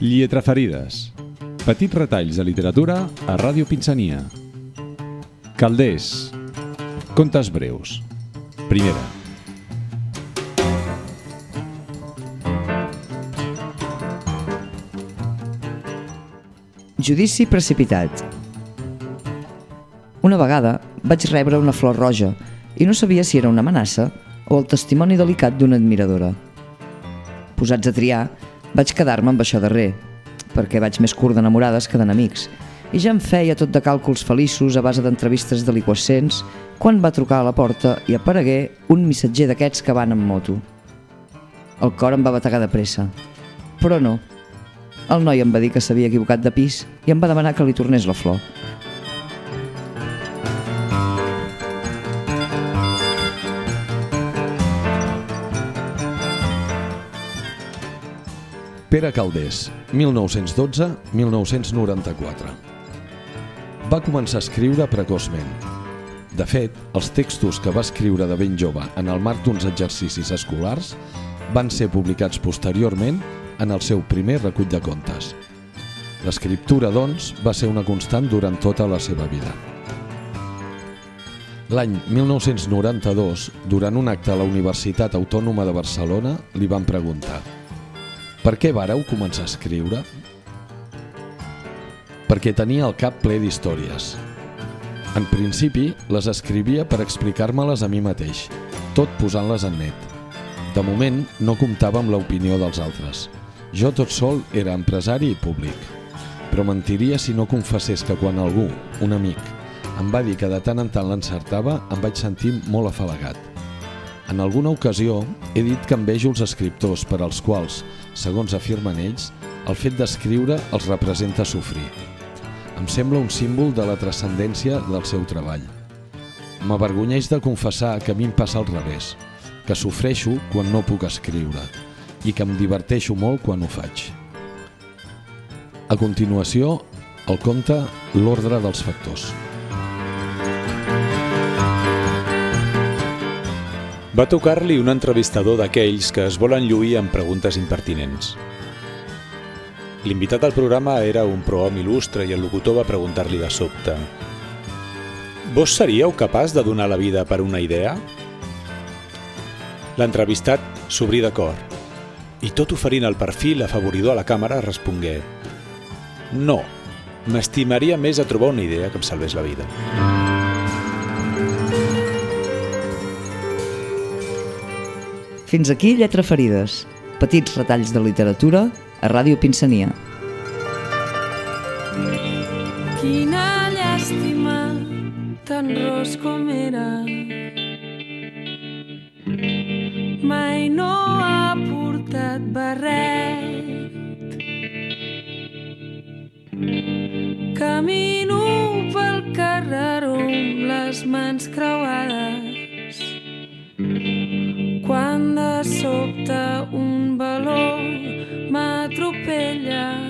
Lletraferides. Petits retalls de literatura a Ràdio Pinsania. Calders. Contes breus. Primera. Judici precipitat. Una vegada vaig rebre una flor roja i no sabia si era una amenaça o el testimoni delicat d'una admiradora. Posats a triar, vaig quedar-me amb això darrer, perquè vaig més curt d'enamorades que d'enemics, i ja em feia tot de càlculs feliços a base d'entrevistes deliquescents quan va trucar a la porta i aparegué un missatger d'aquests que van amb moto. El cor em va bategar de pressa, però no. El noi em va dir que s'havia equivocat de pis i em va demanar que li tornés la flor. Pere Caldés, 1912-1994. Va començar a escriure precoçment. De fet, els textos que va escriure de ben jove en el marc d'uns exercicis escolars van ser publicats posteriorment en el seu primer recull de contes. L'escriptura, doncs, va ser una constant durant tota la seva vida. L'any 1992, durant un acte a la Universitat Autònoma de Barcelona, li van preguntar per què vareu començar a escriure? Perquè tenia el cap ple d'històries. En principi, les escrivia per explicar-me-les a mi mateix, tot posant-les en net. De moment, no comptava amb l'opinió dels altres. Jo tot sol era empresari i públic. Però mentiria si no confessés que quan algú, un amic, em va dir que de tant en tant l'encertava, em vaig sentir molt afalagat. En alguna ocasió he dit que envejo els escriptors per als quals, segons afirmen ells, el fet d'escriure els representa sofrir. Em sembla un símbol de la transcendència del seu treball. M'avergonyeix de confessar que a mi em passa al revés, que sofreixo quan no puc escriure i que em diverteixo molt quan ho faig. A continuació, el conte L'ordre dels factors. Va tocar-li un entrevistador d'aquells que es volen lluir amb preguntes impertinents. L'invitat al programa era un prohom il·lustre i el locutor va preguntar-li de sobte «Vos seríeu capaç de donar la vida per una idea?» L'entrevistat s'obrí de cor i tot oferint el perfil afavoridor a la càmera respongué «No, m'estimaria més a trobar una idea que em salvés la vida». Fins aquí Lletra Ferides, petits retalls de literatura a Ràdio Pinsania. Quina llàstima, tan ros com era. Mai no ha portat barret. Camino pel carreró amb les mans creuades sobte un valor m'atropella.